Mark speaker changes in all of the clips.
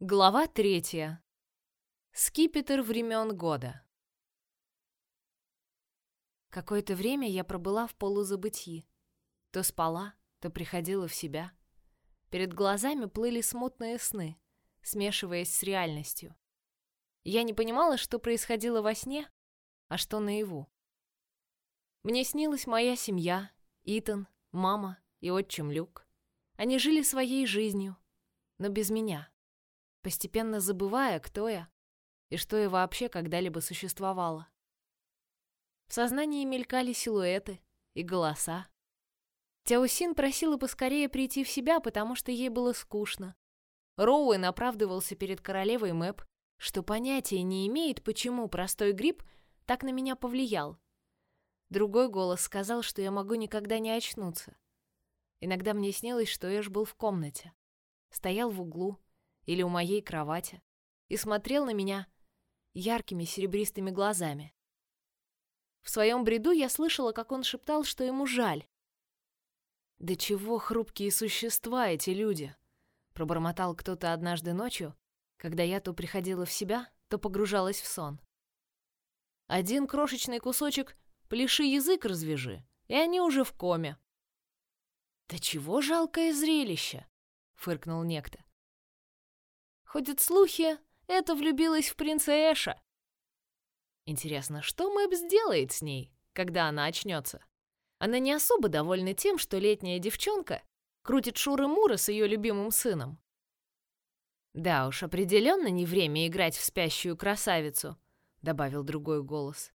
Speaker 1: Глава третья. Скипетр времен года. Какое-то время я пробыла в полузабытии. То спала, то приходила в себя. Перед глазами плыли смутные сны, смешиваясь с реальностью. Я не понимала, что происходило во сне, а что наяву. Мне снилась моя семья, Итан, мама и отчим Люк. Они жили своей жизнью, но без меня постепенно забывая, кто я и что я вообще когда-либо существовала. В сознании мелькали силуэты и голоса. Тяусин просила поскорее прийти в себя, потому что ей было скучно. Роуэн оправдывался перед королевой Мэп, что понятия не имеет, почему простой гриб так на меня повлиял. Другой голос сказал, что я могу никогда не очнуться. Иногда мне снилось, что Эш был в комнате. Стоял в углу, или у моей кровати и смотрел на меня яркими серебристыми глазами. В своем бреду я слышала, как он шептал, что ему жаль. «Да чего хрупкие существа эти люди!» Пробормотал кто-то однажды ночью, когда я то приходила в себя, то погружалась в сон. «Один крошечный кусочек пляши язык развяжи, и они уже в коме». «Да чего жалкое зрелище!» — фыркнул некто. Ходят слухи, это влюбилась в принца Эша. Интересно, что Мэб сделает с ней, когда она очнется? Она не особо довольна тем, что летняя девчонка крутит шуры-муры с ее любимым сыном. Да уж, определенно не время играть в спящую красавицу, добавил другой голос.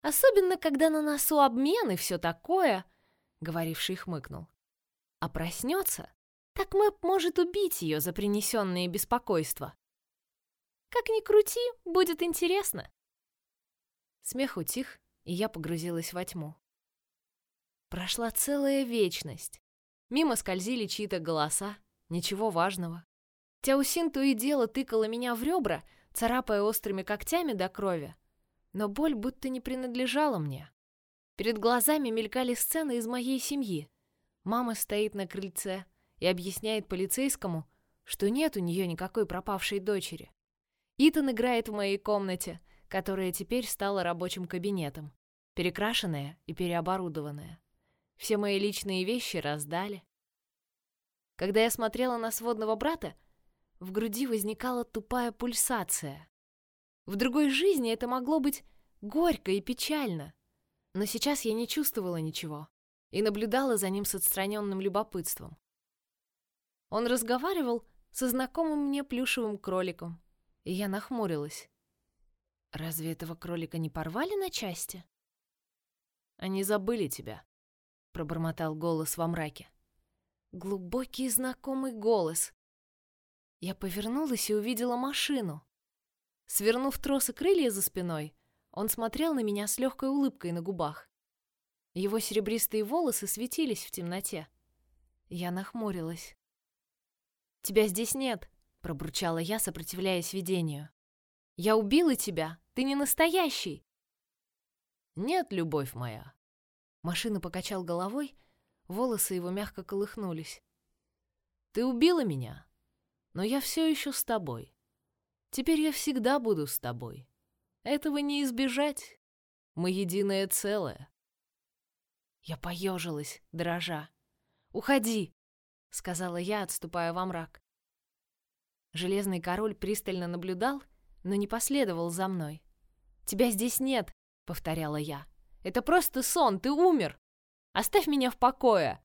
Speaker 1: Особенно, когда на носу обмен и все такое, говоривший хмыкнул. А проснется, так Мэп может убить ее за принесенные беспокойства. Как ни крути, будет интересно. Смех утих, и я погрузилась во тьму. Прошла целая вечность. Мимо скользили чьи-то голоса, ничего важного. Тяусин то и дело тыкала меня в ребра, царапая острыми когтями до крови. Но боль будто не принадлежала мне. Перед глазами мелькали сцены из моей семьи. Мама стоит на крыльце, и объясняет полицейскому, что нет у нее никакой пропавшей дочери. Итан играет в моей комнате, которая теперь стала рабочим кабинетом, перекрашенная и переоборудованная. Все мои личные вещи раздали. Когда я смотрела на сводного брата, в груди возникала тупая пульсация. В другой жизни это могло быть горько и печально, но сейчас я не чувствовала ничего и наблюдала за ним с отстраненным любопытством. Он разговаривал со знакомым мне плюшевым кроликом, и я нахмурилась. Разве этого кролика не порвали на части? Они забыли тебя, пробормотал голос во мраке. Глубокий знакомый голос. Я повернулась и увидела машину. Свернув тросы крылья за спиной, он смотрел на меня с легкой улыбкой на губах. Его серебристые волосы светились в темноте. Я нахмурилась. «Тебя здесь нет», — пробурчала я, сопротивляясь видению. «Я убила тебя! Ты не настоящий!» «Нет, любовь моя!» Машина покачал головой, волосы его мягко колыхнулись. «Ты убила меня, но я все еще с тобой. Теперь я всегда буду с тобой. Этого не избежать. Мы единое целое». Я поежилась, дрожа. «Уходи!» — сказала я, отступая во мрак. Железный король пристально наблюдал, но не последовал за мной. «Тебя здесь нет», — повторяла я. «Это просто сон, ты умер! Оставь меня в покое!»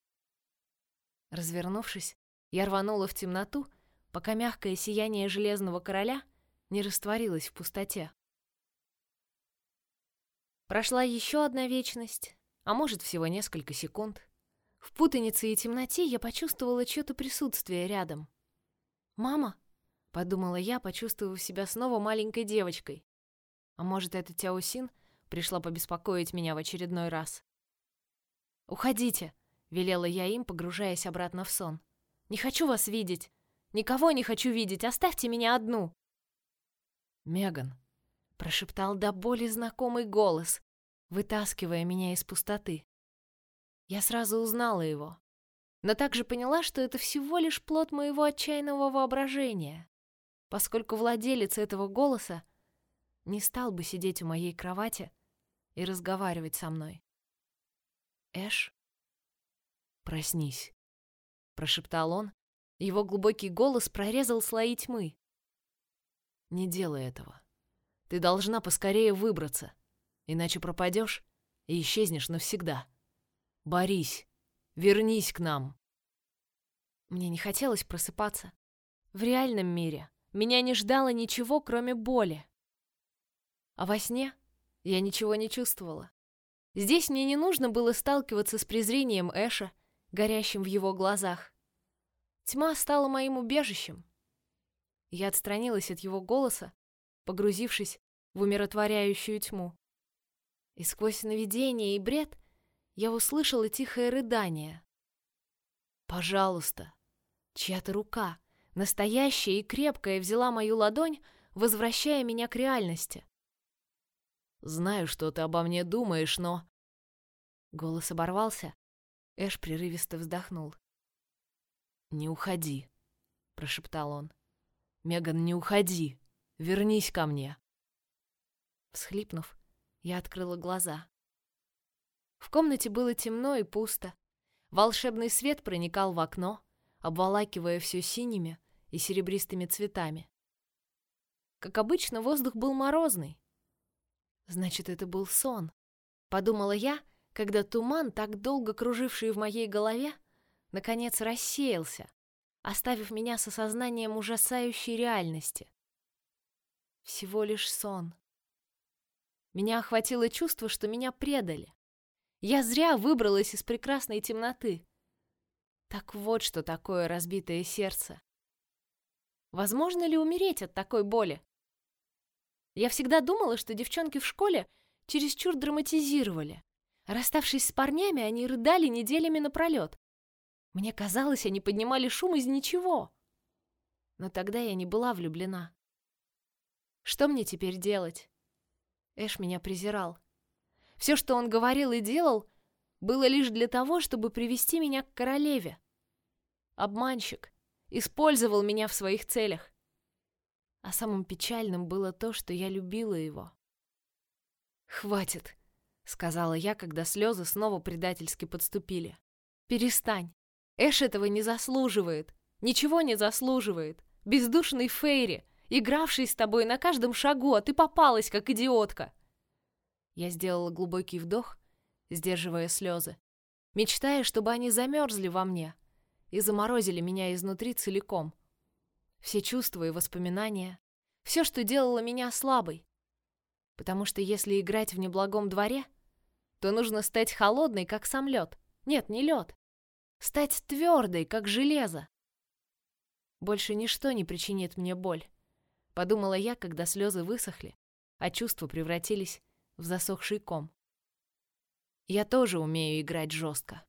Speaker 1: Развернувшись, я рванула в темноту, пока мягкое сияние железного короля не растворилось в пустоте. Прошла еще одна вечность, а может всего несколько секунд. В путанице и темноте я почувствовала чье-то присутствие рядом. «Мама?» — подумала я, почувствовав себя снова маленькой девочкой. А может, это Тяосин пришла побеспокоить меня в очередной раз? «Уходите!» — велела я им, погружаясь обратно в сон. «Не хочу вас видеть! Никого не хочу видеть! Оставьте меня одну!» «Меган!» — прошептал до боли знакомый голос, вытаскивая меня из пустоты. Я сразу узнала его, но также поняла, что это всего лишь плод моего отчаянного воображения. поскольку владелец этого голоса не стал бы сидеть у моей кровати и разговаривать со мной. Эш, проснись, прошептал он. Его глубокий голос прорезал слои тьмы. Не делай этого. Ты должна поскорее выбраться, иначе пропадешь и исчезнешь навсегда. Борись, вернись к нам. Мне не хотелось просыпаться. В реальном мире меня не ждало ничего, кроме боли. А во сне я ничего не чувствовала. Здесь мне не нужно было сталкиваться с презрением Эша, горящим в его глазах. Тьма стала моим убежищем. Я отстранилась от его голоса, погрузившись в умиротворяющую тьму. И сквозь навидение и бред я услышала тихое рыдание. «Пожалуйста!» Чья-то рука, настоящая и крепкая, взяла мою ладонь, возвращая меня к реальности. «Знаю, что ты обо мне думаешь, но...» Голос оборвался. Эш прерывисто вздохнул. «Не уходи», — прошептал он. «Меган, не уходи! Вернись ко мне!» Всхлипнув, я открыла глаза. В комнате было темно и пусто. Волшебный свет проникал в окно, обволакивая все синими и серебристыми цветами. Как обычно, воздух был морозный. Значит, это был сон, подумала я, когда туман, так долго круживший в моей голове, наконец рассеялся, оставив меня с осознанием ужасающей реальности. Всего лишь сон. Меня охватило чувство, что меня предали. Я зря выбралась из прекрасной темноты. Так вот, что такое разбитое сердце. Возможно ли умереть от такой боли? Я всегда думала, что девчонки в школе чересчур драматизировали. Расставшись с парнями, они рыдали неделями напролет. Мне казалось, они поднимали шум из ничего. Но тогда я не была влюблена. Что мне теперь делать? Эш меня презирал. Все, что он говорил и делал, было лишь для того, чтобы привести меня к королеве. Обманщик использовал меня в своих целях. А самым печальным было то, что я любила его. «Хватит», — сказала я, когда слезы снова предательски подступили. «Перестань. Эш этого не заслуживает. Ничего не заслуживает. Бездушный Фейри, игравший с тобой на каждом шагу, а ты попалась, как идиотка. Я сделала глубокий вдох, сдерживая слезы, мечтая, чтобы они замерзли во мне и заморозили меня изнутри целиком. Все чувства и воспоминания, все, что делало меня слабой. Потому что если играть в неблагом дворе, то нужно стать холодной, как сам лед. Нет, не лед. Стать твердой, как железо. Больше ничто не причинит мне боль. Подумала я, когда слезы высохли, а чувства превратились в засохший ком. Я тоже умею играть жестко.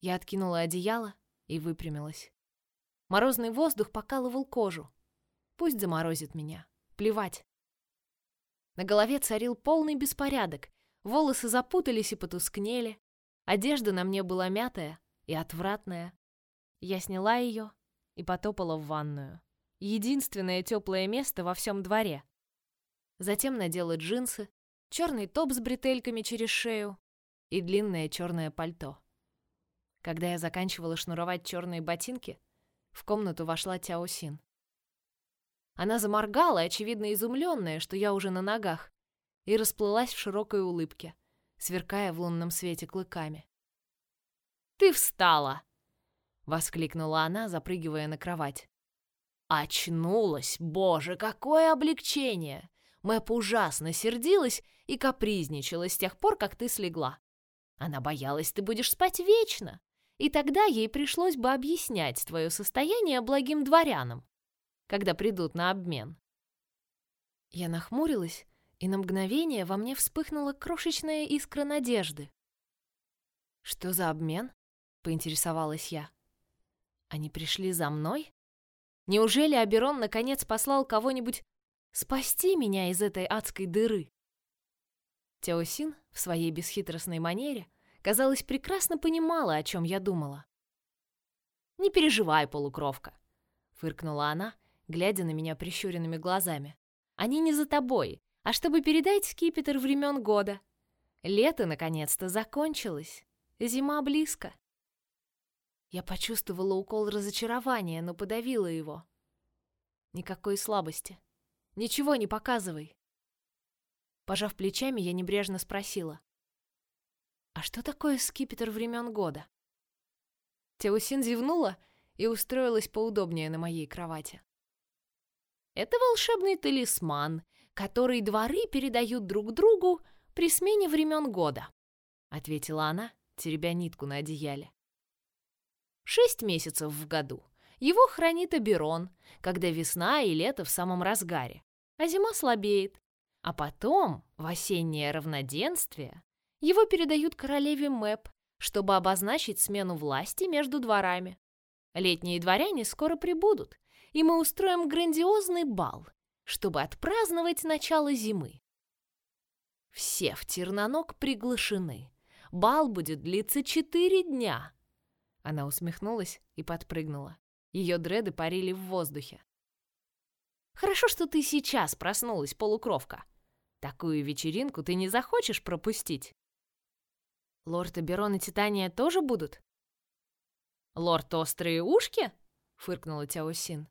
Speaker 1: Я откинула одеяло и выпрямилась. Морозный воздух покалывал кожу. Пусть заморозит меня. Плевать. На голове царил полный беспорядок. Волосы запутались и потускнели. Одежда на мне была мятая и отвратная. Я сняла ее и потопала в ванную. Единственное теплое место во всем дворе. Затем надела джинсы, черный топ с бретельками через шею и длинное черное пальто. Когда я заканчивала шнуровать черные ботинки, в комнату вошла Тяосин. Она заморгала, очевидно изумленная, что я уже на ногах, и расплылась в широкой улыбке, сверкая в лунном свете клыками. «Ты встала!» — воскликнула она, запрыгивая на кровать. «Очнулась! Боже, какое облегчение! Мэп ужасно сердилась и капризничала с тех пор, как ты слегла. Она боялась, ты будешь спать вечно, и тогда ей пришлось бы объяснять твое состояние благим дворянам, когда придут на обмен. Я нахмурилась, и на мгновение во мне вспыхнула крошечная искра надежды. «Что за обмен?» — поинтересовалась я. «Они пришли за мной? Неужели Аберон наконец послал кого-нибудь Спасти меня из этой адской дыры. Теосин в своей бесхитростной манере, казалось, прекрасно понимала, о чем я думала. Не переживай, полукровка, фыркнула она, глядя на меня прищуренными глазами. «Они не за тобой, а чтобы передать скипетр времен года. Лето, наконец-то, закончилось. Зима близко». Я почувствовала укол разочарования, но подавила его. Никакой слабости. Ничего не показывай. Пожав плечами, я небрежно спросила. «А что такое скипетр времен года?» Теосин зевнула и устроилась поудобнее на моей кровати. «Это волшебный талисман, который дворы передают друг другу при смене времен года», ответила она, теребя нитку на одеяле. «Шесть месяцев в году. Его хранит Аберон, когда весна и лето в самом разгаре, а зима слабеет. А потом, в осеннее равноденствие, его передают королеве Мэп, чтобы обозначить смену власти между дворами. Летние дворяне скоро прибудут, и мы устроим грандиозный бал, чтобы отпраздновать начало зимы. Все в Терноног приглашены. Бал будет длиться четыре дня. Она усмехнулась и подпрыгнула. Ее дреды парили в воздухе. Хорошо, что ты сейчас проснулась, полукровка. Такую вечеринку ты не захочешь пропустить. Лорд Аберон и Титания тоже будут? Лорд Острые Ушки? Фыркнула Тяосин.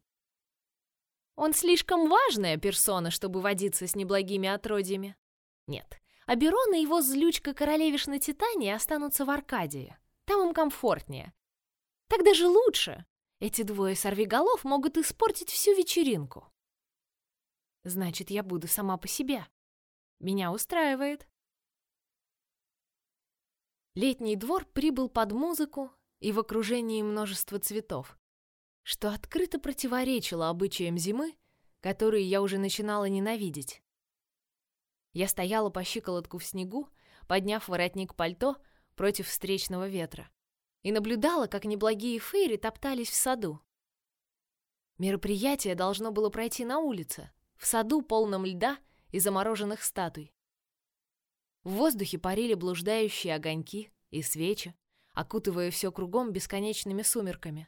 Speaker 1: Он слишком важная персона, чтобы водиться с неблагими отродьями. Нет, Аберон и его злючка королевишна Титания останутся в Аркадии. Там им комфортнее. Так даже лучше. Эти двое сорвиголов могут испортить всю вечеринку. Значит, я буду сама по себе. Меня устраивает. Летний двор прибыл под музыку и в окружении множества цветов, что открыто противоречило обычаям зимы, которые я уже начинала ненавидеть. Я стояла по щиколотку в снегу, подняв воротник пальто против встречного ветра, и наблюдала, как неблагие фейри топтались в саду. Мероприятие должно было пройти на улице, в саду полном льда и замороженных статуй. В воздухе парили блуждающие огоньки и свечи, окутывая все кругом бесконечными сумерками.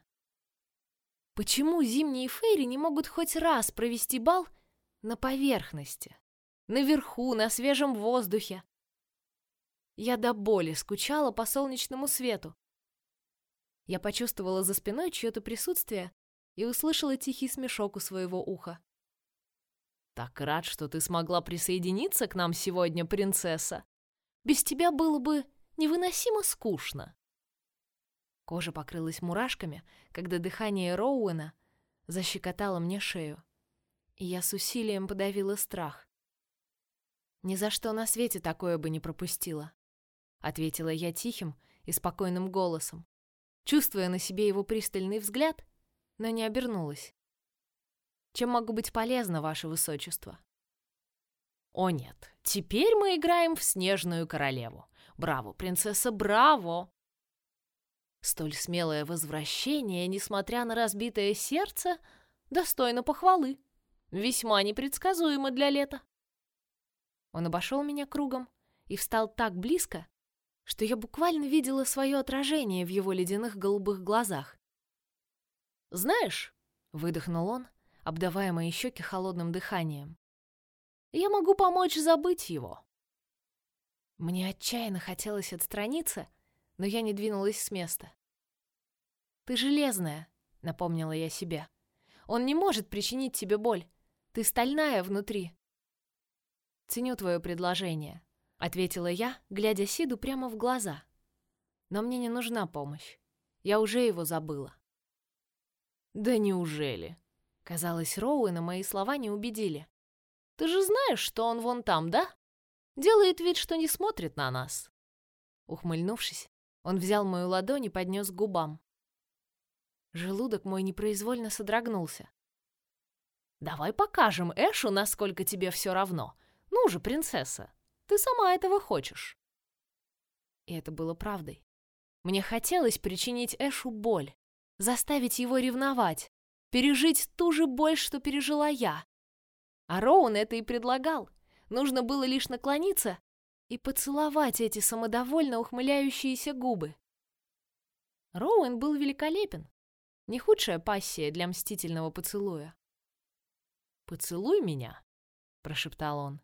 Speaker 1: Почему зимние фейри не могут хоть раз провести бал на поверхности, наверху, на свежем воздухе? Я до боли скучала по солнечному свету. Я почувствовала за спиной чье-то присутствие и услышала тихий смешок у своего уха. Так рад, что ты смогла присоединиться к нам сегодня, принцесса. Без тебя было бы невыносимо скучно. Кожа покрылась мурашками, когда дыхание Роуэна защекотало мне шею, и я с усилием подавила страх. Ни за что на свете такое бы не пропустила, ответила я тихим и спокойным голосом, чувствуя на себе его пристальный взгляд, но не обернулась. Чем могу быть полезна, ваше высочество? О нет, теперь мы играем в снежную королеву. Браво, принцесса, браво! Столь смелое возвращение, несмотря на разбитое сердце, достойно похвалы. Весьма непредсказуемо для лета. Он обошел меня кругом и встал так близко, что я буквально видела свое отражение в его ледяных голубых глазах. «Знаешь», — выдохнул он, обдавая мои щеки холодным дыханием. «Я могу помочь забыть его». Мне отчаянно хотелось отстраниться, но я не двинулась с места. «Ты железная», — напомнила я себе. «Он не может причинить тебе боль. Ты стальная внутри». «Ценю твое предложение», — ответила я, глядя Сиду прямо в глаза. «Но мне не нужна помощь. Я уже его забыла». «Да неужели?» Казалось, Роуэна мои слова не убедили. «Ты же знаешь, что он вон там, да? Делает вид, что не смотрит на нас». Ухмыльнувшись, он взял мою ладонь и поднес к губам. Желудок мой непроизвольно содрогнулся. «Давай покажем Эшу, насколько тебе все равно. Ну же, принцесса, ты сама этого хочешь». И это было правдой. Мне хотелось причинить Эшу боль, заставить его ревновать, пережить ту же боль, что пережила я. А Роун это и предлагал. Нужно было лишь наклониться и поцеловать эти самодовольно ухмыляющиеся губы. Роуэн был великолепен. Не худшая пассия для мстительного поцелуя. «Поцелуй меня», — прошептал он.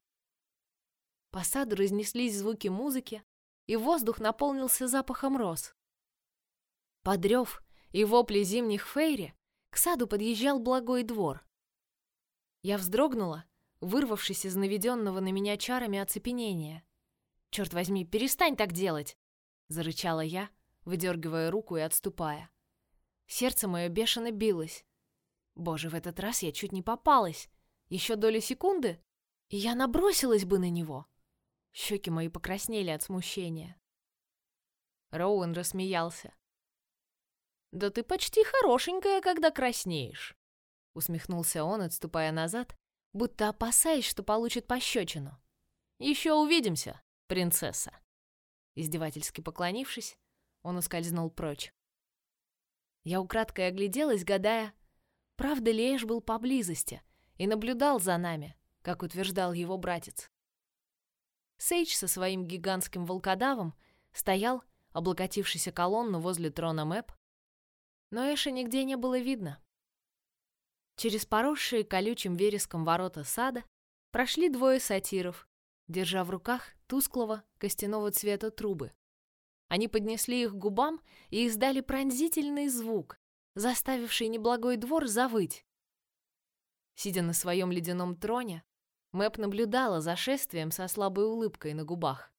Speaker 1: По саду разнеслись звуки музыки, и воздух наполнился запахом роз. Под рев и вопли зимних фейри к саду подъезжал благой двор. Я вздрогнула, вырвавшись из наведенного на меня чарами оцепенения. «Черт возьми, перестань так делать!» — зарычала я, выдергивая руку и отступая. Сердце мое бешено билось. Боже, в этот раз я чуть не попалась. Еще доли секунды, и я набросилась бы на него. Щеки мои покраснели от смущения. Роуэн рассмеялся. «Да ты почти хорошенькая, когда краснеешь», — усмехнулся он, отступая назад, будто опасаясь, что получит пощечину. «Еще увидимся, принцесса». Издевательски поклонившись, он ускользнул прочь. Я украдкой огляделась, гадая, правда ли Эш был поблизости и наблюдал за нами, как утверждал его братец. Сейдж со своим гигантским волкодавом стоял, облокотившийся колонну возле трона Мэп, но Эша нигде не было видно. Через поросшие колючим вереском ворота сада прошли двое сатиров, держа в руках тусклого костяного цвета трубы. Они поднесли их к губам и издали пронзительный звук, заставивший неблагой двор завыть. Сидя на своем ледяном троне, Мэп наблюдала за шествием со слабой улыбкой на губах.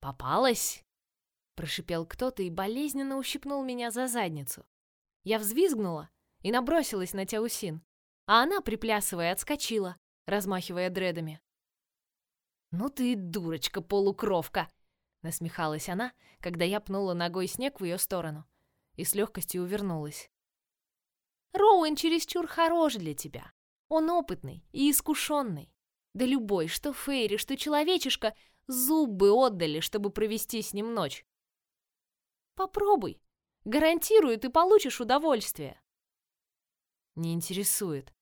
Speaker 1: «Попалась!» — прошипел кто-то и болезненно ущипнул меня за задницу. Я взвизгнула и набросилась на Тяусин, а она, приплясывая, отскочила, размахивая дредами. «Ну ты дурочка-полукровка!» — насмехалась она, когда я пнула ногой снег в ее сторону и с легкостью увернулась. «Роуэн чересчур хорош для тебя. Он опытный и искушенный. Да любой, что Фейри, что человечишка, зубы отдали, чтобы провести с ним ночь. Попробуй. Гарантирую, ты получишь удовольствие. Не интересует.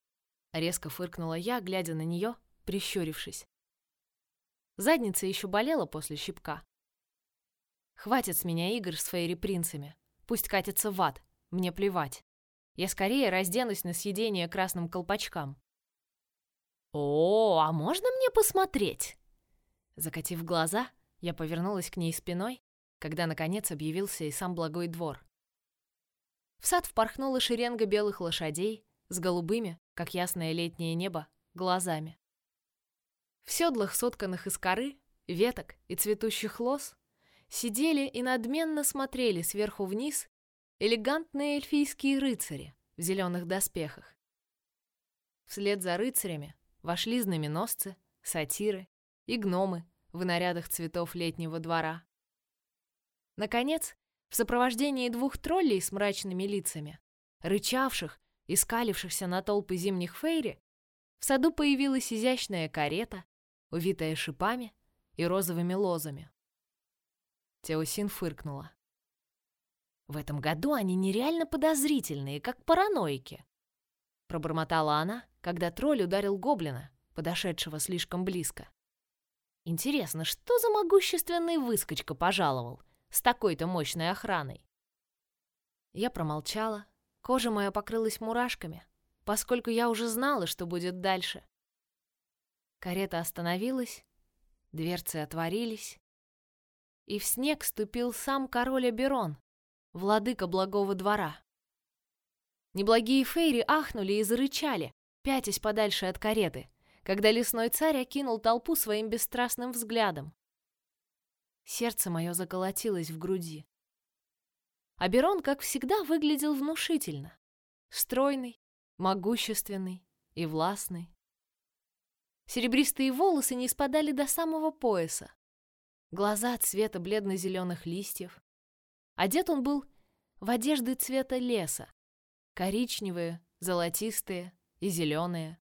Speaker 1: Резко фыркнула я, глядя на нее, прищурившись. Задница еще болела после щипка. Хватит с меня игр с фейри-принцами. Пусть катится в ад. Мне плевать. Я скорее разденусь на съедение красным колпачкам. «О, а можно мне посмотреть?» Закатив глаза, я повернулась к ней спиной, когда, наконец, объявился и сам благой двор. В сад впорхнула шеренга белых лошадей с голубыми, как ясное летнее небо, глазами. В седлах, сотканных из коры, веток и цветущих лоз, сидели и надменно смотрели сверху вниз элегантные эльфийские рыцари в зеленых доспехах. Вслед за рыцарями вошли знаменосцы, сатиры и гномы в нарядах цветов летнего двора. Наконец, в сопровождении двух троллей с мрачными лицами, рычавших и скалившихся на толпы зимних фейри, в саду появилась изящная карета, увитая шипами и розовыми лозами. Теосин фыркнула. В этом году они нереально подозрительные, как параноики. Пробормотала она, когда тролль ударил гоблина, подошедшего слишком близко. Интересно, что за могущественный выскочка пожаловал с такой-то мощной охраной? Я промолчала, кожа моя покрылась мурашками, поскольку я уже знала, что будет дальше. Карета остановилась, дверцы отворились, и в снег ступил сам король Аберон, владыка благого двора. Неблагие фейри ахнули и зарычали, пятясь подальше от кареты, когда лесной царь окинул толпу своим бесстрастным взглядом. Сердце мое заколотилось в груди. Аберон, как всегда, выглядел внушительно. Стройный, могущественный и властный. Серебристые волосы не спадали до самого пояса. Глаза цвета бледно-зеленых листьев, Одет он был в одежды цвета леса, коричневые, золотистые и зеленые,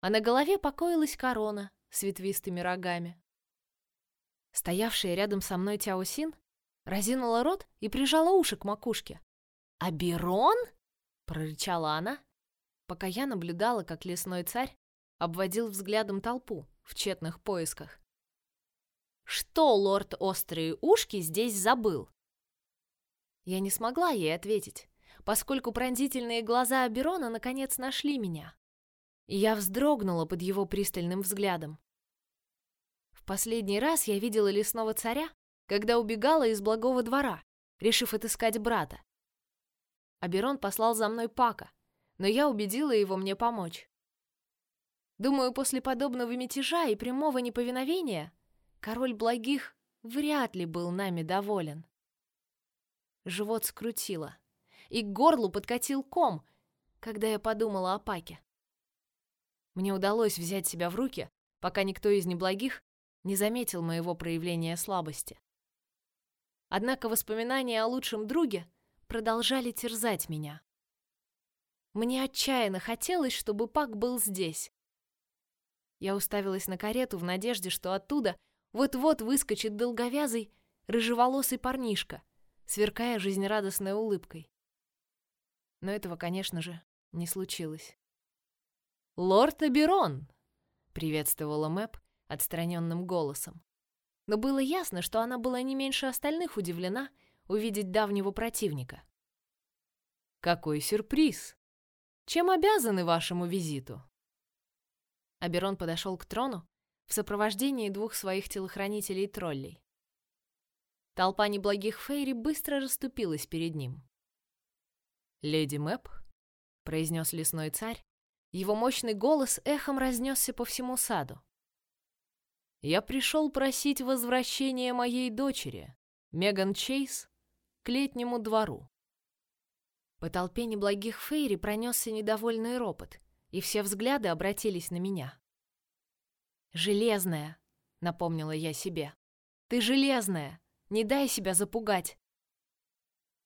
Speaker 1: а на голове покоилась корона с ветвистыми рогами. Стоявшая рядом со мной Тяосин разинула рот и прижала уши к макушке. «Аберон?» — прорычала она, пока я наблюдала, как лесной царь обводил взглядом толпу в тщетных поисках. «Что лорд Острые Ушки здесь забыл?» Я не смогла ей ответить, поскольку пронзительные глаза Аберона наконец нашли меня. и я вздрогнула под его пристальным взглядом. Последний раз я видела лесного царя, когда убегала из благого двора, решив отыскать брата. Аберон послал за мной Пака, но я убедила его мне помочь. Думаю, после подобного мятежа и прямого неповиновения король благих вряд ли был нами доволен. Живот скрутило, и к горлу подкатил ком, когда я подумала о Паке. Мне удалось взять себя в руки, пока никто из неблагих не заметил моего проявления слабости. Однако воспоминания о лучшем друге продолжали терзать меня. Мне отчаянно хотелось, чтобы Пак был здесь. Я уставилась на карету в надежде, что оттуда вот-вот выскочит долговязый, рыжеволосый парнишка, сверкая жизнерадостной улыбкой. Но этого, конечно же, не случилось. «Лорд Аберон!» — приветствовала Мэп отстраненным голосом. Но было ясно, что она была не меньше остальных удивлена увидеть давнего противника. «Какой сюрприз! Чем обязаны вашему визиту?» Аберон подошел к трону в сопровождении двух своих телохранителей-троллей. Толпа неблагих фейри быстро расступилась перед ним. «Леди Мэп», — произнес лесной царь, его мощный голос эхом разнесся по всему саду. «Я пришел просить возвращения моей дочери, Меган Чейз, к летнему двору». По толпе неблагих фейри пронесся недовольный ропот, и все взгляды обратились на меня. «Железная», — напомнила я себе. «Ты железная! Не дай себя запугать!»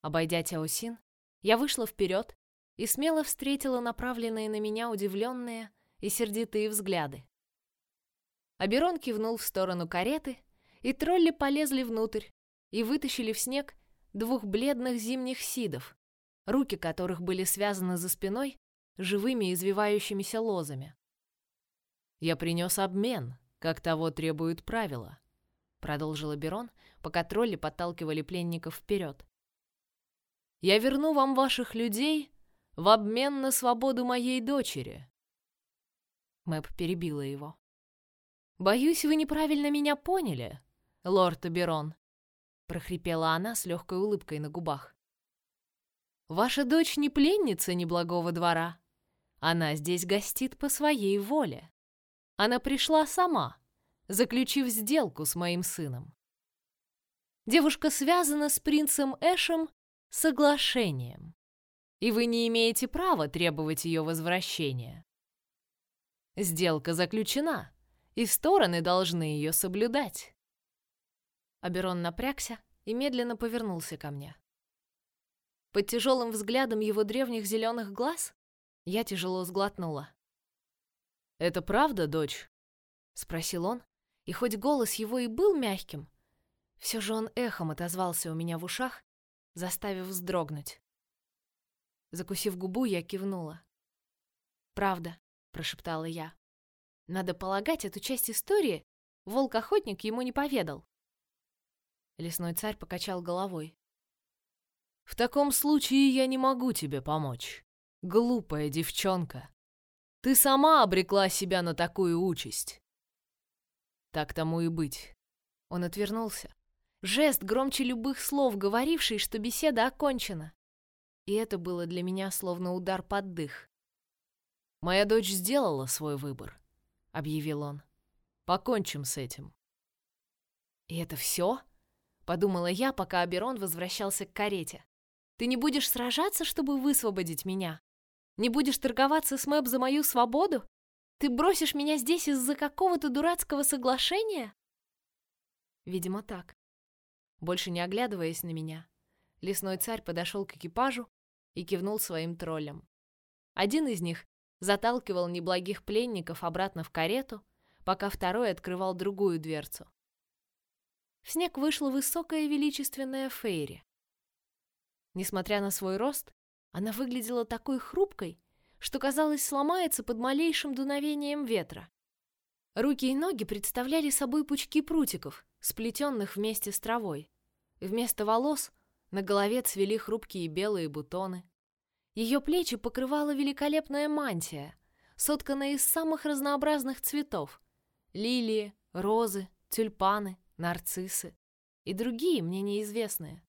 Speaker 1: Обойдя Тяосин, я вышла вперед и смело встретила направленные на меня удивленные и сердитые взгляды. Аберон кивнул в сторону кареты, и тролли полезли внутрь и вытащили в снег двух бледных зимних сидов, руки которых были связаны за спиной живыми извивающимися лозами. «Я принес обмен, как того требуют правила», — продолжил Аберон, пока тролли подталкивали пленников вперед. «Я верну вам ваших людей в обмен на свободу моей дочери». Мэп перебила его. «Боюсь, вы неправильно меня поняли, лорд Аберон», — прохрипела она с легкой улыбкой на губах. «Ваша дочь не пленница неблагого двора. Она здесь гостит по своей воле. Она пришла сама, заключив сделку с моим сыном. Девушка связана с принцем Эшем соглашением, и вы не имеете права требовать ее возвращения. Сделка заключена, и стороны должны ее соблюдать. Аберон напрягся и медленно повернулся ко мне. Под тяжелым взглядом его древних зеленых глаз я тяжело сглотнула. «Это правда, дочь?» — спросил он, и хоть голос его и был мягким, все же он эхом отозвался у меня в ушах, заставив вздрогнуть. Закусив губу, я кивнула. «Правда», — прошептала я. «Надо полагать, эту часть истории волк-охотник ему не поведал». Лесной царь покачал головой. «В таком случае я не могу тебе помочь, глупая девчонка. Ты сама обрекла себя на такую участь». «Так тому и быть». Он отвернулся. Жест громче любых слов, говоривший, что беседа окончена и это было для меня словно удар под дых. «Моя дочь сделала свой выбор», — объявил он. «Покончим с этим». «И это все?» — подумала я, пока Аберон возвращался к карете. «Ты не будешь сражаться, чтобы высвободить меня? Не будешь торговаться с Мэб за мою свободу? Ты бросишь меня здесь из-за какого-то дурацкого соглашения?» Видимо, так. Больше не оглядываясь на меня, Лесной царь подошел к экипажу и кивнул своим троллям. Один из них заталкивал неблагих пленников обратно в карету, пока второй открывал другую дверцу. В снег вышла высокая величественная Фейри. Несмотря на свой рост, она выглядела такой хрупкой, что казалось сломается под малейшим дуновением ветра. Руки и ноги представляли собой пучки прутиков, сплетенных вместе с травой. Вместо волос на голове цвели хрупкие белые бутоны. Ее плечи покрывала великолепная мантия, сотканная из самых разнообразных цветов. Лилии, розы, тюльпаны, нарциссы и другие мне неизвестные.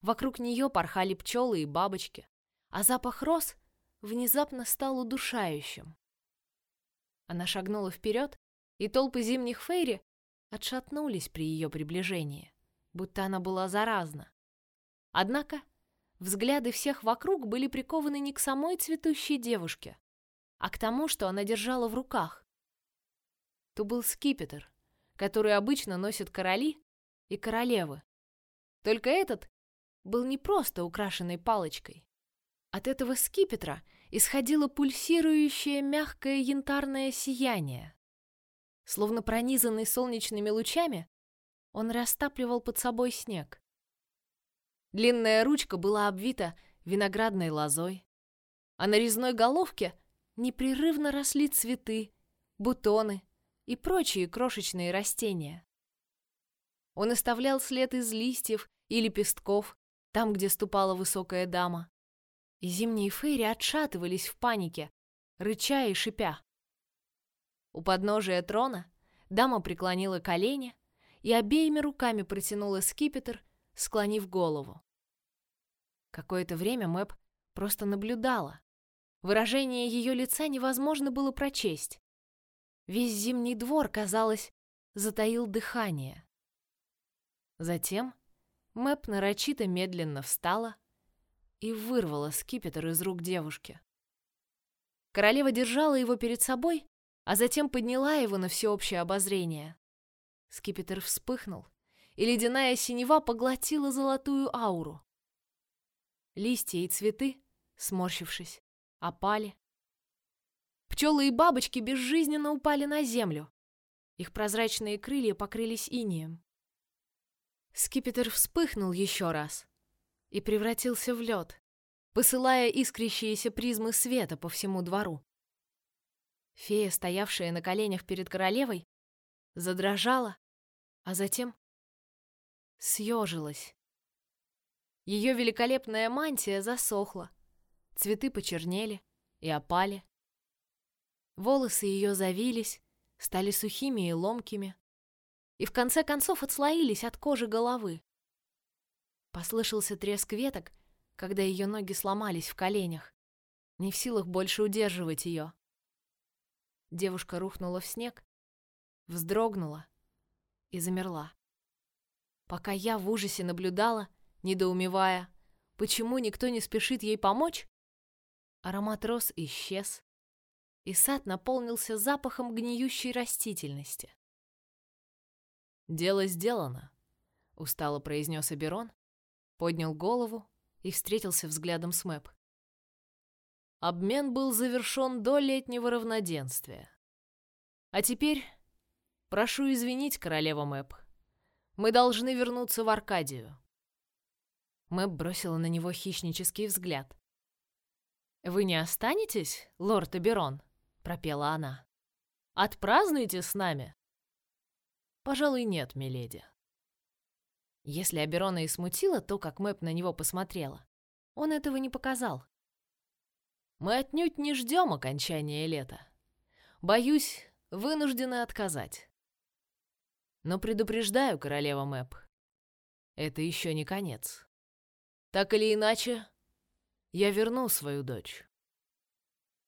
Speaker 1: Вокруг нее порхали пчелы и бабочки, а запах роз внезапно стал удушающим. Она шагнула вперед, и толпы зимних фейри отшатнулись при ее приближении, будто она была заразна. Однако взгляды всех вокруг были прикованы не к самой цветущей девушке, а к тому, что она держала в руках. То был скипетр, который обычно носят короли и королевы. Только этот был не просто украшенной палочкой. От этого скипетра исходило пульсирующее мягкое янтарное сияние. Словно пронизанный солнечными лучами, он растапливал под собой снег. Длинная ручка была обвита виноградной лозой, а на резной головке непрерывно росли цветы, бутоны и прочие крошечные растения. Он оставлял след из листьев и лепестков там, где ступала высокая дама. И зимние фейри отшатывались в панике, рыча и шипя. У подножия трона дама преклонила колени и обеими руками протянула скипетр, склонив голову. Какое-то время Мэп просто наблюдала. Выражение ее лица невозможно было прочесть. Весь зимний двор, казалось, затаил дыхание. Затем Мэп нарочито медленно встала и вырвала скипетр из рук девушки. Королева держала его перед собой, а затем подняла его на всеобщее обозрение. Скипетр вспыхнул, и ледяная синева поглотила золотую ауру. Листья и цветы, сморщившись, опали. Пчелы и бабочки безжизненно упали на землю. Их прозрачные крылья покрылись инеем. Скипетр вспыхнул еще раз и превратился в лед, посылая искрящиеся призмы света по всему двору. Фея, стоявшая на коленях перед королевой, задрожала, а затем съежилась. Ее великолепная мантия засохла, цветы почернели и опали. Волосы ее завились, стали сухими и ломкими, и в конце концов отслоились от кожи головы. Послышался треск веток, когда ее ноги сломались в коленях, не в силах больше удерживать ее. Девушка рухнула в снег, вздрогнула и замерла. Пока я в ужасе наблюдала, недоумевая, почему никто не спешит ей помочь, аромат роз исчез, и сад наполнился запахом гниющей растительности. «Дело сделано», — устало произнес Аберон, поднял голову и встретился взглядом с Мэп. Обмен был завершен до летнего равноденствия. А теперь прошу извинить, королева Мэп. Мы должны вернуться в Аркадию. Мэп бросила на него хищнический взгляд. «Вы не останетесь, лорд Аберон?» — пропела она. «Отпразднуйте с нами!» «Пожалуй, нет, миледи». Если Аберона и смутило то, как Мэп на него посмотрела, он этого не показал. Мы отнюдь не ждем окончания лета. Боюсь, вынуждены отказать. Но предупреждаю, королева Мэп, это еще не конец. Так или иначе, я верну свою дочь.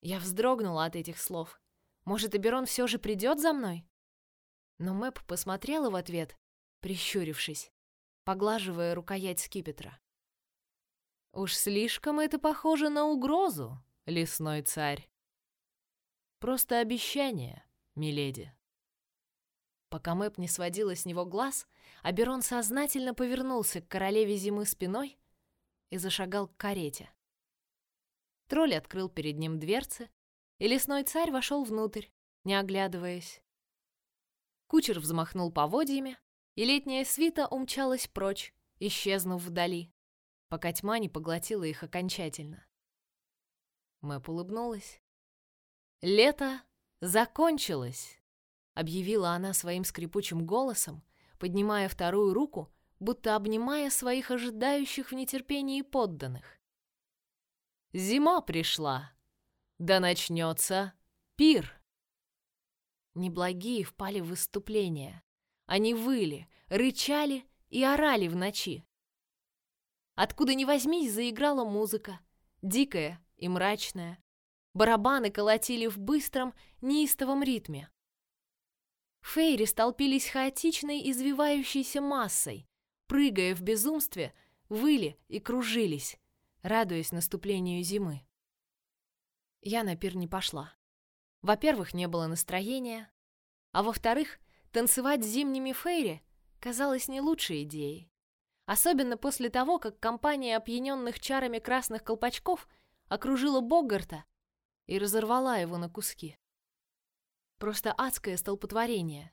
Speaker 1: Я вздрогнула от этих слов. Может, Эберон все же придет за мной? Но Мэп посмотрела в ответ, прищурившись, поглаживая рукоять скипетра. Уж слишком это похоже на угрозу, лесной царь. Просто обещание, миледи. Пока Мэп не сводила с него глаз, Аберон сознательно повернулся к королеве зимы спиной и зашагал к карете. Тролль открыл перед ним дверцы, и лесной царь вошел внутрь, не оглядываясь. Кучер взмахнул поводьями, и летняя свита умчалась прочь, исчезнув вдали, пока тьма не поглотила их окончательно. Мэп улыбнулась. «Лето закончилось!» — объявила она своим скрипучим голосом, поднимая вторую руку, будто обнимая своих ожидающих в нетерпении подданных. «Зима пришла! Да начнется пир. Неблагие впали в выступление. Они выли, рычали и орали в ночи. Откуда ни возьмись, заиграла музыка, дикая и мрачная. Барабаны колотили в быстром, неистовом ритме. Фейри столпились хаотичной, извивающейся массой, прыгая в безумстве, выли и кружились, радуясь наступлению зимы. Я на пир не пошла. Во-первых, не было настроения, а во-вторых, танцевать с зимними фейри казалось не лучшей идеей. Особенно после того, как компания опьяненных чарами красных колпачков окружила Богарта и разорвала его на куски. Просто адское столпотворение.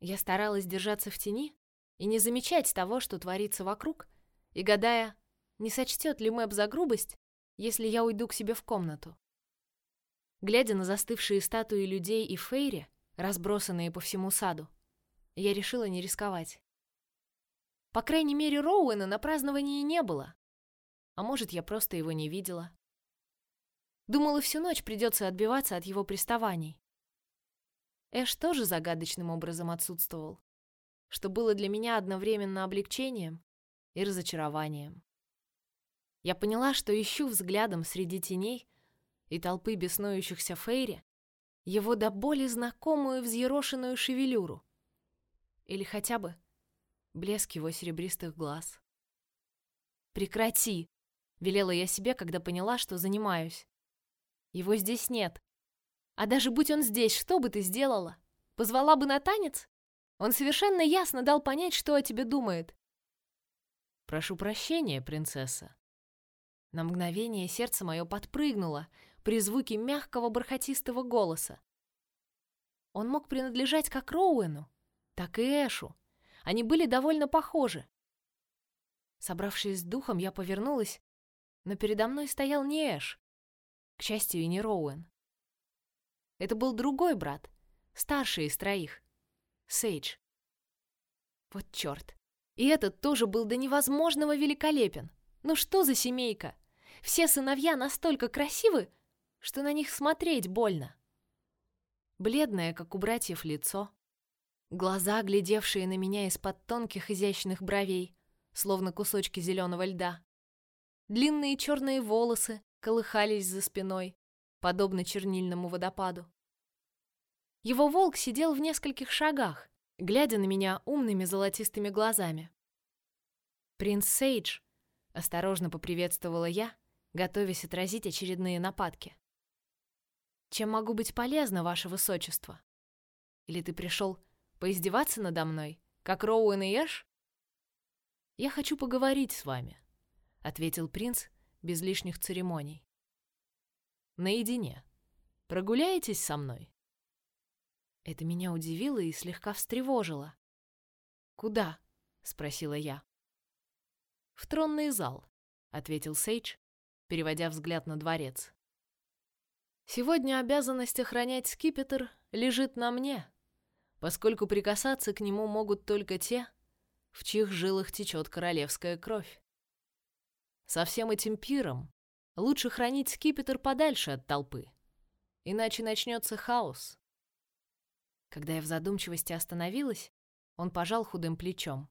Speaker 1: Я старалась держаться в тени и не замечать того, что творится вокруг, и гадая, не сочтет ли Мэб за грубость, если я уйду к себе в комнату. Глядя на застывшие статуи людей и фейри, разбросанные по всему саду, я решила не рисковать. По крайней мере, Роуэна на праздновании не было. А может, я просто его не видела. Думала, всю ночь придется отбиваться от его приставаний. Эш тоже загадочным образом отсутствовал, что было для меня одновременно облегчением и разочарованием. Я поняла, что ищу взглядом среди теней и толпы беснующихся Фейри его до боли знакомую взъерошенную шевелюру. Или хотя бы блеск его серебристых глаз. «Прекрати!» — велела я себе, когда поняла, что занимаюсь. «Его здесь нет. А даже будь он здесь, что бы ты сделала? Позвала бы на танец? Он совершенно ясно дал понять, что о тебе думает». «Прошу прощения, принцесса». На мгновение сердце мое подпрыгнуло, при звуке мягкого бархатистого голоса. Он мог принадлежать как Роуэну, так и Эшу. Они были довольно похожи. Собравшись с духом, я повернулась, но передо мной стоял не Эш, к счастью, и не Роуэн. Это был другой брат, старший из троих, Сейдж. Вот черт. И этот тоже был до невозможного великолепен. Ну что за семейка? Все сыновья настолько красивы, что на них смотреть больно. Бледное, как у братьев, лицо, глаза, глядевшие на меня из-под тонких изящных бровей, словно кусочки зеленого льда. Длинные черные волосы колыхались за спиной, подобно чернильному водопаду. Его волк сидел в нескольких шагах, глядя на меня умными золотистыми глазами. «Принц Сейдж», — осторожно поприветствовала я, готовясь отразить очередные нападки. Чем могу быть полезна, ваше высочество? Или ты пришел поиздеваться надо мной, как Роуэн и Эш? Я хочу поговорить с вами, ответил принц без лишних церемоний. Наедине. Прогуляетесь со мной? Это меня удивило и слегка встревожило. Куда? спросила я. В тронный зал, ответил Сейдж, переводя взгляд на дворец. Сегодня обязанность охранять скипетр лежит на мне, поскольку прикасаться к нему могут только те, в чьих жилах течет королевская кровь. Со всем этим пиром лучше хранить скипетр подальше от толпы, иначе начнется хаос. Когда я в задумчивости остановилась, он пожал худым плечом.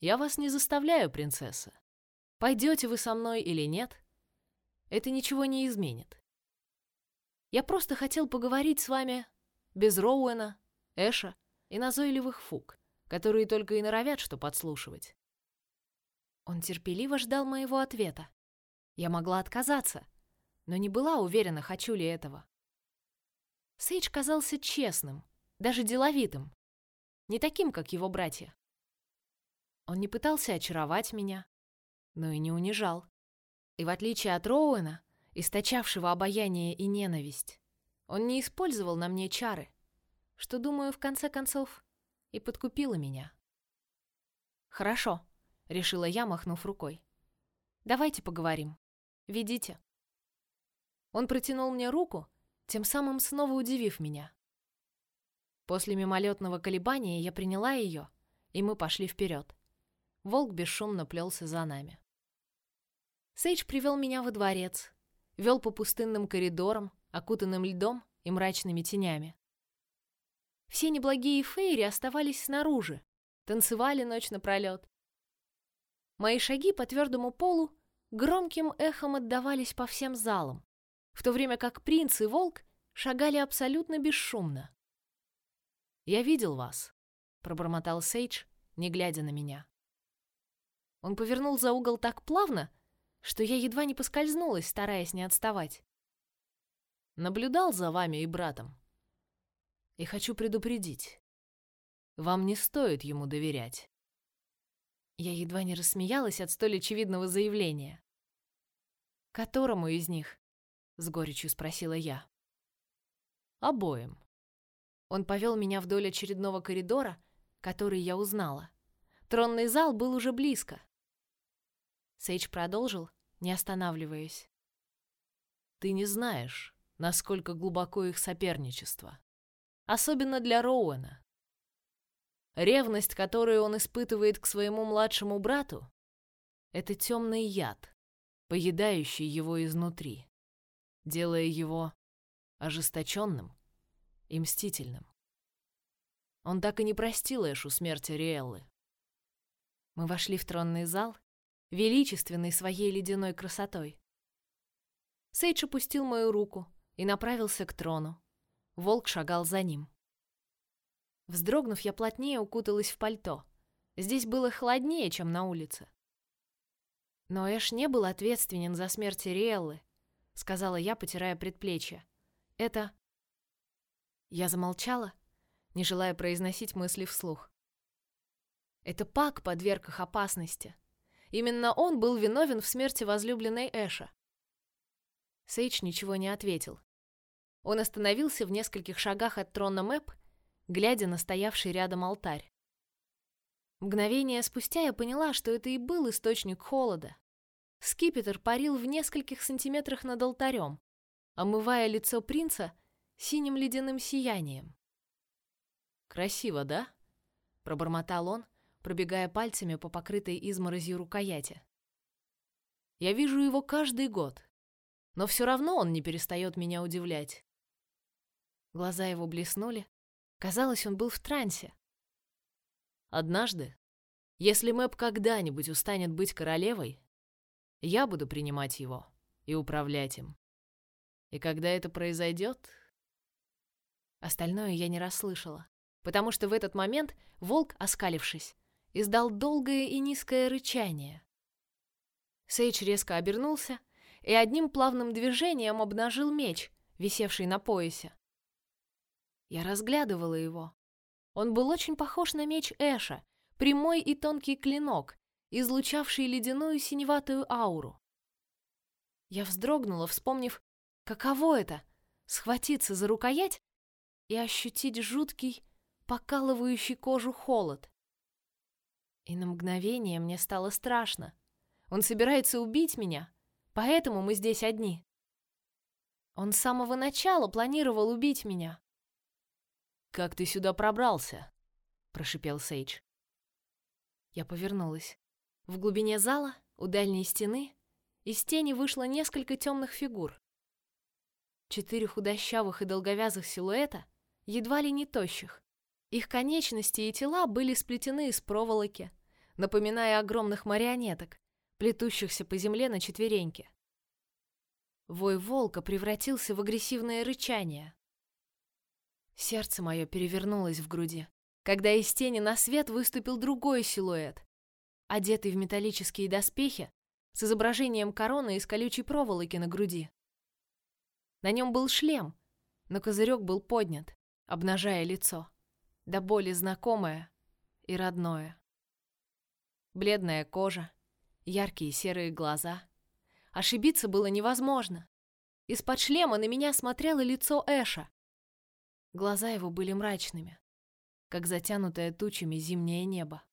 Speaker 1: «Я вас не заставляю, принцесса. Пойдете вы со мной или нет, это ничего не изменит. Я просто хотел поговорить с вами без Роуэна, Эша и назойливых фук, которые только и норовят что подслушивать. Он терпеливо ждал моего ответа. Я могла отказаться, но не была уверена, хочу ли этого. Сейдж казался честным, даже деловитым, не таким, как его братья. Он не пытался очаровать меня, но и не унижал. И в отличие от Роуэна, источавшего обаяние и ненависть. Он не использовал на мне чары, что, думаю, в конце концов, и подкупило меня. «Хорошо», — решила я, махнув рукой. «Давайте поговорим. Ведите». Он протянул мне руку, тем самым снова удивив меня. После мимолетного колебания я приняла ее, и мы пошли вперед. Волк бесшумно плелся за нами. Сейдж привел меня во дворец, вел по пустынным коридорам, окутанным льдом и мрачными тенями. Все неблагие фейри оставались снаружи, танцевали ночь напролет. Мои шаги по твердому полу громким эхом отдавались по всем залам, в то время как принц и волк шагали абсолютно бесшумно. «Я видел вас», — пробормотал Сейдж, не глядя на меня. Он повернул за угол так плавно, что я едва не поскользнулась, стараясь не отставать. Наблюдал за вами и братом. И хочу предупредить. Вам не стоит ему доверять. Я едва не рассмеялась от столь очевидного заявления. «Которому из них?» — с горечью спросила я. «Обоим». Он повел меня вдоль очередного коридора, который я узнала. Тронный зал был уже близко. Сейдж продолжил, не останавливаясь. «Ты не знаешь, насколько глубоко их соперничество. Особенно для Роуэна. Ревность, которую он испытывает к своему младшему брату, это темный яд, поедающий его изнутри, делая его ожесточенным и мстительным. Он так и не простил Эшу смерти Риэллы. Мы вошли в тронный зал, величественный своей ледяной красотой. Сейдж опустил мою руку и направился к трону. Волк шагал за ним. Вздрогнув, я плотнее укуталась в пальто. Здесь было холоднее, чем на улице. Но Эш не был ответственен за смерть Риэллы, сказала я, потирая предплечье. Это... Я замолчала, не желая произносить мысли вслух. Это Пак подверг их опасности. Именно он был виновен в смерти возлюбленной Эша. Сейдж ничего не ответил. Он остановился в нескольких шагах от трона Мэп глядя на стоявший рядом алтарь. Мгновение спустя я поняла, что это и был источник холода. Скипетр парил в нескольких сантиметрах над алтарем, омывая лицо принца синим ледяным сиянием. «Красиво, да?» — пробормотал он, пробегая пальцами по покрытой изморозью рукояти. «Я вижу его каждый год, но все равно он не перестает меня удивлять». Глаза его блеснули, Казалось, он был в трансе. Однажды, если Мэп когда-нибудь устанет быть королевой, я буду принимать его и управлять им. И когда это произойдет... Остальное я не расслышала, потому что в этот момент волк, оскалившись, издал долгое и низкое рычание. Сейдж резко обернулся и одним плавным движением обнажил меч, висевший на поясе. Я разглядывала его. Он был очень похож на меч Эша, прямой и тонкий клинок, излучавший ледяную синеватую ауру. Я вздрогнула, вспомнив, каково это — схватиться за рукоять и ощутить жуткий, покалывающий кожу холод. И на мгновение мне стало страшно. Он собирается убить меня, поэтому мы здесь одни. Он с самого начала планировал убить меня. «Как ты сюда пробрался?» — прошипел Сейдж. Я повернулась. В глубине зала, у дальней стены, из тени вышло несколько темных фигур. Четыре худощавых и долговязых силуэта, едва ли не тощих. Их конечности и тела были сплетены из проволоки, напоминая огромных марионеток, плетущихся по земле на четвереньке. Вой волка превратился в агрессивное рычание. Сердце мое перевернулось в груди, когда из тени на свет выступил другой силуэт, одетый в металлические доспехи с изображением короны из колючей проволоки на груди. На нем был шлем, но козырек был поднят, обнажая лицо, до боли знакомое и родное. Бледная кожа, яркие серые глаза. Ошибиться было невозможно. Из-под шлема на меня смотрело лицо Эша, Глаза его были мрачными, как затянутое тучами зимнее небо.